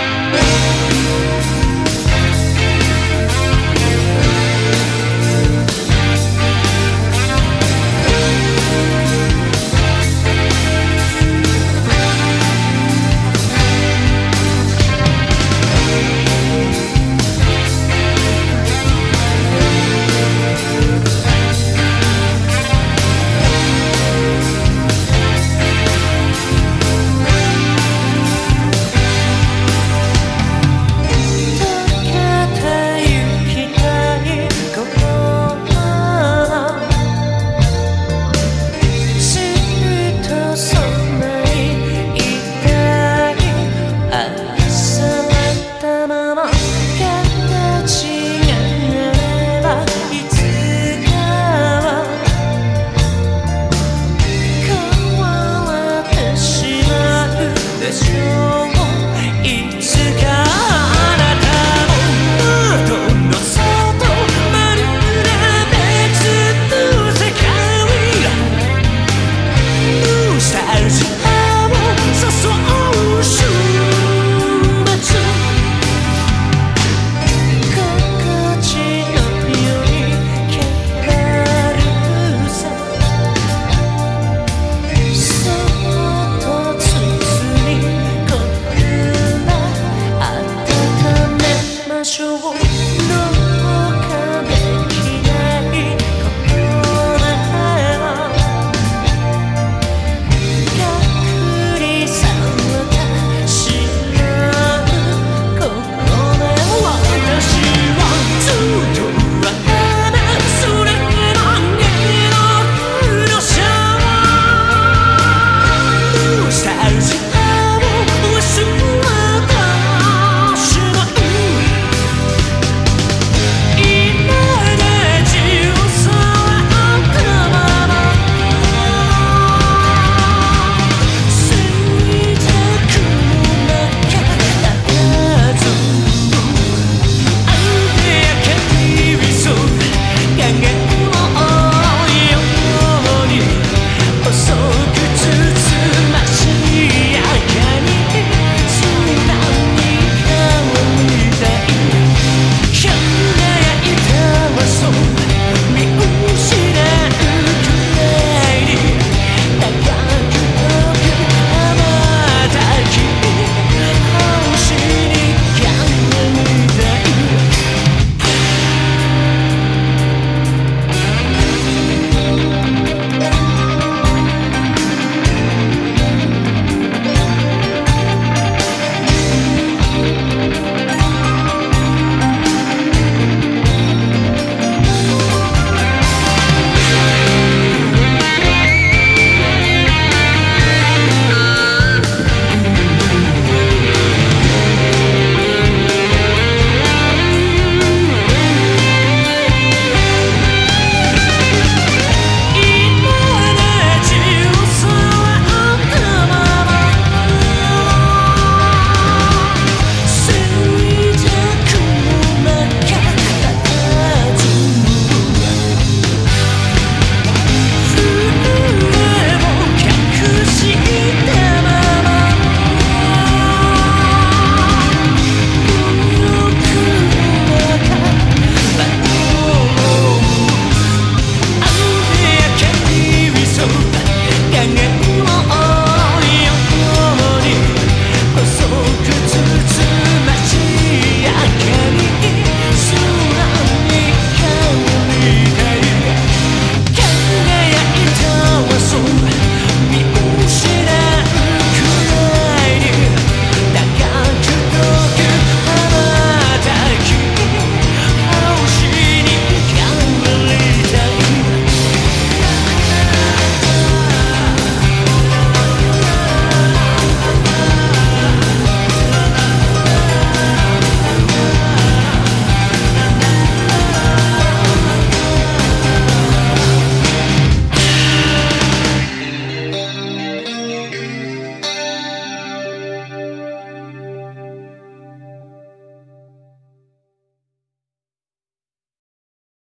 Bye.